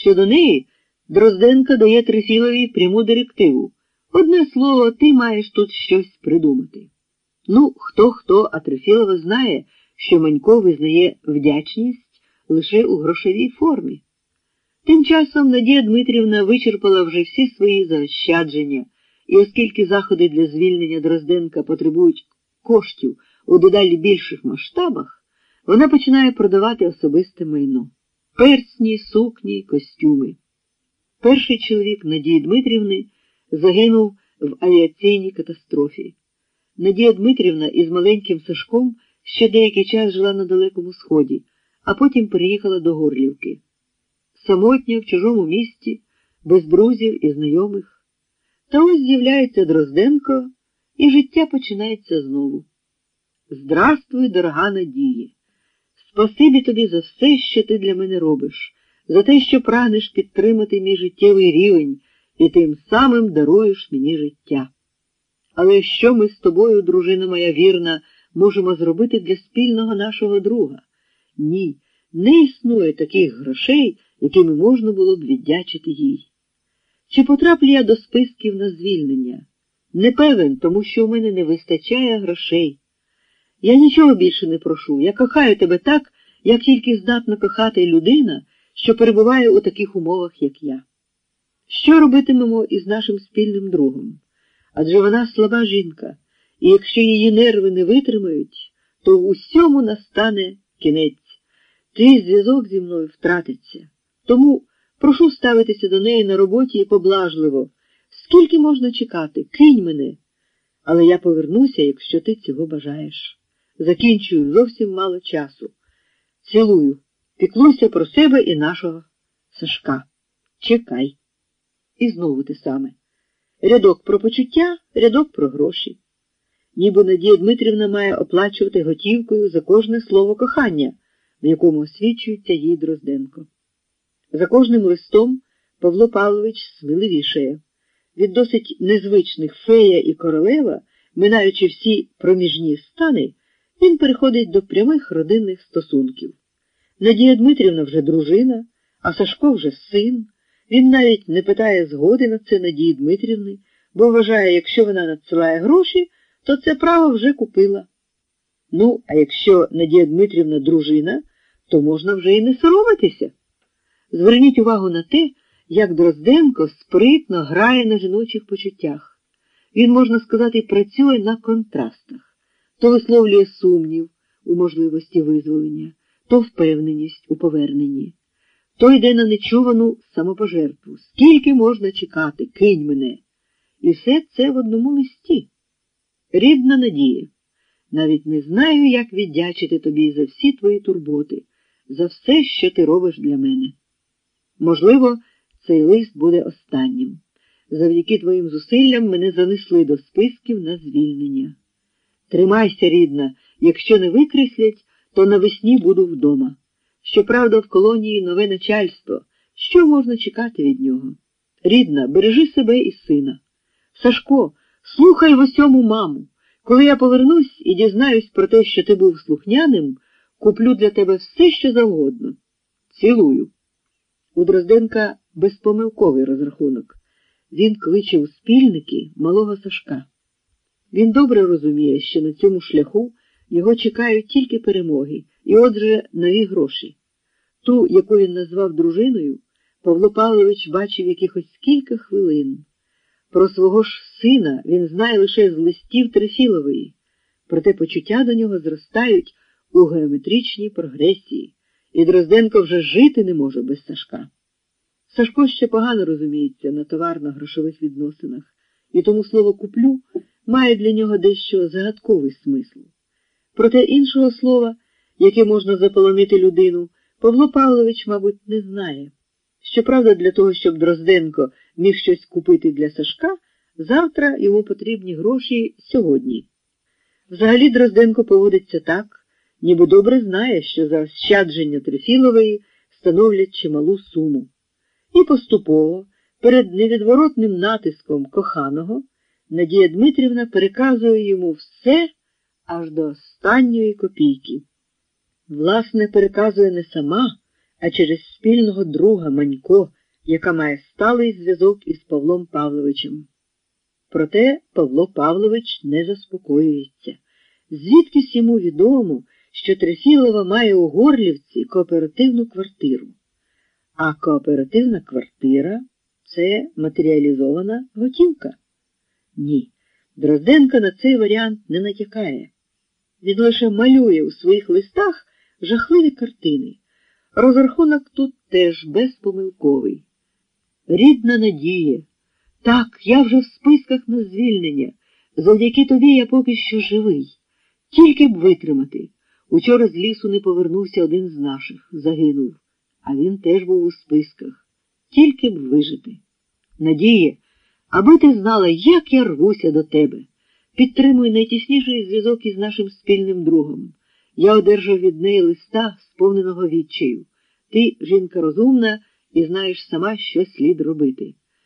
Щодо неї Дрозденко дає Трифілові пряму директиву. Одне слово, ти маєш тут щось придумати. Ну, хто хто, а Трифілова знає, що Манько визнає вдячність лише у грошовій формі. Тим часом Надія Дмитрівна вичерпала вже всі свої заощадження, і оскільки заходи для звільнення Дрозденка потребують коштів у дедалі більших масштабах, вона починає продавати особисте майно персні, сукні, костюми. Перший чоловік Надії Дмитрівни загинув в авіаційній катастрофі. Надія Дмитрівна із маленьким Сашком ще деякий час жила на Далекому Сході, а потім переїхала до Горлівки. Самотня в чужому місті, без друзів і знайомих. Та ось з'являється Дрозденко, і життя починається знову. Здравствуй, дорога Надія! Спасибі тобі за все, що ти для мене робиш, за те, що прагнеш підтримати мій життєвий рівень і тим самим даруєш мені життя. Але що ми з тобою, дружина моя вірна, можемо зробити для спільного нашого друга? Ні, не існує таких грошей, якими можна було б віддячити їй. Чи потраплю я до списків на звільнення? Не певен, тому що в мене не вистачає грошей. Я нічого більше не прошу. Я кохаю тебе так, як тільки здатна кохати людина, що перебуває у таких умовах, як я. Що робитимемо із нашим спільним другом? Адже вона слаба жінка, і якщо її нерви не витримають, то в усьому настане кінець. Твій зв'язок зі мною втратиться. Тому прошу ставитися до неї на роботі і поблажливо. Скільки можна чекати? Кинь мене. Але я повернуся, якщо ти цього бажаєш. Закінчую зовсім мало часу. Цілую, піклуйся про себе і нашого Сашка. Чекай. І знову те саме. Рядок про почуття, рядок про гроші. Ніби Надія Дмитрівна має оплачувати готівкою за кожне слово кохання, в якому освічується їй Дрозденко. За кожним листом Павло Павлович сміливішає. Від досить незвичних фея і королева, минаючи всі проміжні стани, він переходить до прямих родинних стосунків. Надія Дмитрівна вже дружина, а Сашко вже син. Він навіть не питає згоди на це Надії Дмитрівни, бо вважає, якщо вона надсилає гроші, то це право вже купила. Ну, а якщо Надія Дмитрівна дружина, то можна вже і не соромитися. Зверніть увагу на те, як Дрозденко спритно грає на жіночих почуттях. Він, можна сказати, працює на контрастах, то висловлює сумнів у можливості визволення, то впевненість у поверненні, то йде на нечувану самопожертву. Скільки можна чекати, кинь мене. І все це в одному листі. Рідна надія. Навіть не знаю, як віддячити тобі за всі твої турботи, за все, що ти робиш для мене. Можливо, цей лист буде останнім. Завдяки твоїм зусиллям мене занесли до списків на звільнення. Тримайся, рідна, якщо не викреслять, то навесні буду вдома. Щоправда, в колонії нове начальство. Що можна чекати від нього? Рідна, бережи себе і сина. Сашко, слухай в усьому маму. Коли я повернусь і дізнаюсь про те, що ти був слухняним, куплю для тебе все, що завгодно. Цілую. У Дрозденка безпомилковий розрахунок. Він кличе у спільники малого Сашка. Він добре розуміє, що на цьому шляху його чекають тільки перемоги, і отже, нові гроші. Ту, яку він назвав дружиною, Павло Павлович бачив якихось кілька хвилин. Про свого ж сина він знає лише з листів Трефілової, проте почуття до нього зростають у геометричній прогресії, і Дрозденко вже жити не може без Сашка. Сашко ще погано розуміється на товарно-грошових відносинах, і тому слово куплю має для нього дещо загадковий смисл. Проте іншого слова, яке можна заполонити людину, Павло Павлович, мабуть, не знає. Щоправда, для того, щоб Дрозденко міг щось купити для Сашка, завтра йому потрібні гроші сьогодні. Взагалі Дрозденко поводиться так, ніби добре знає, що заощадження Трефілової становлять чималу суму. І поступово, перед невідворотним натиском коханого, Надія Дмитрівна переказує йому все аж до останньої копійки. Власне, переказує не сама, а через спільного друга Манько, яка має сталий зв'язок із Павлом Павловичем. Проте Павло Павлович не заспокоюється. Звідкись йому відомо, що Трефілова має у Горлівці кооперативну квартиру. А кооперативна квартира це матеріалізована готівка. Ні, Дрозденко на цей варіант не натякає. Він лише малює у своїх листах жахливі картини. Розрахунок тут теж безпомилковий. Рідна надія. Так, я вже в списках на звільнення. Завдяки тобі я поки що живий. Тільки б витримати. Учора з лісу не повернувся один з наших, загинув, а він теж був у списках. Тільки б вижити. Надія, аби ти знала, як я рвуся до тебе. Підтримуй найтісніший зв'язок із нашим спільним другом. Я одержав від неї листа, сповненого відчаю. Ти жінка розумна і знаєш сама, що слід робити.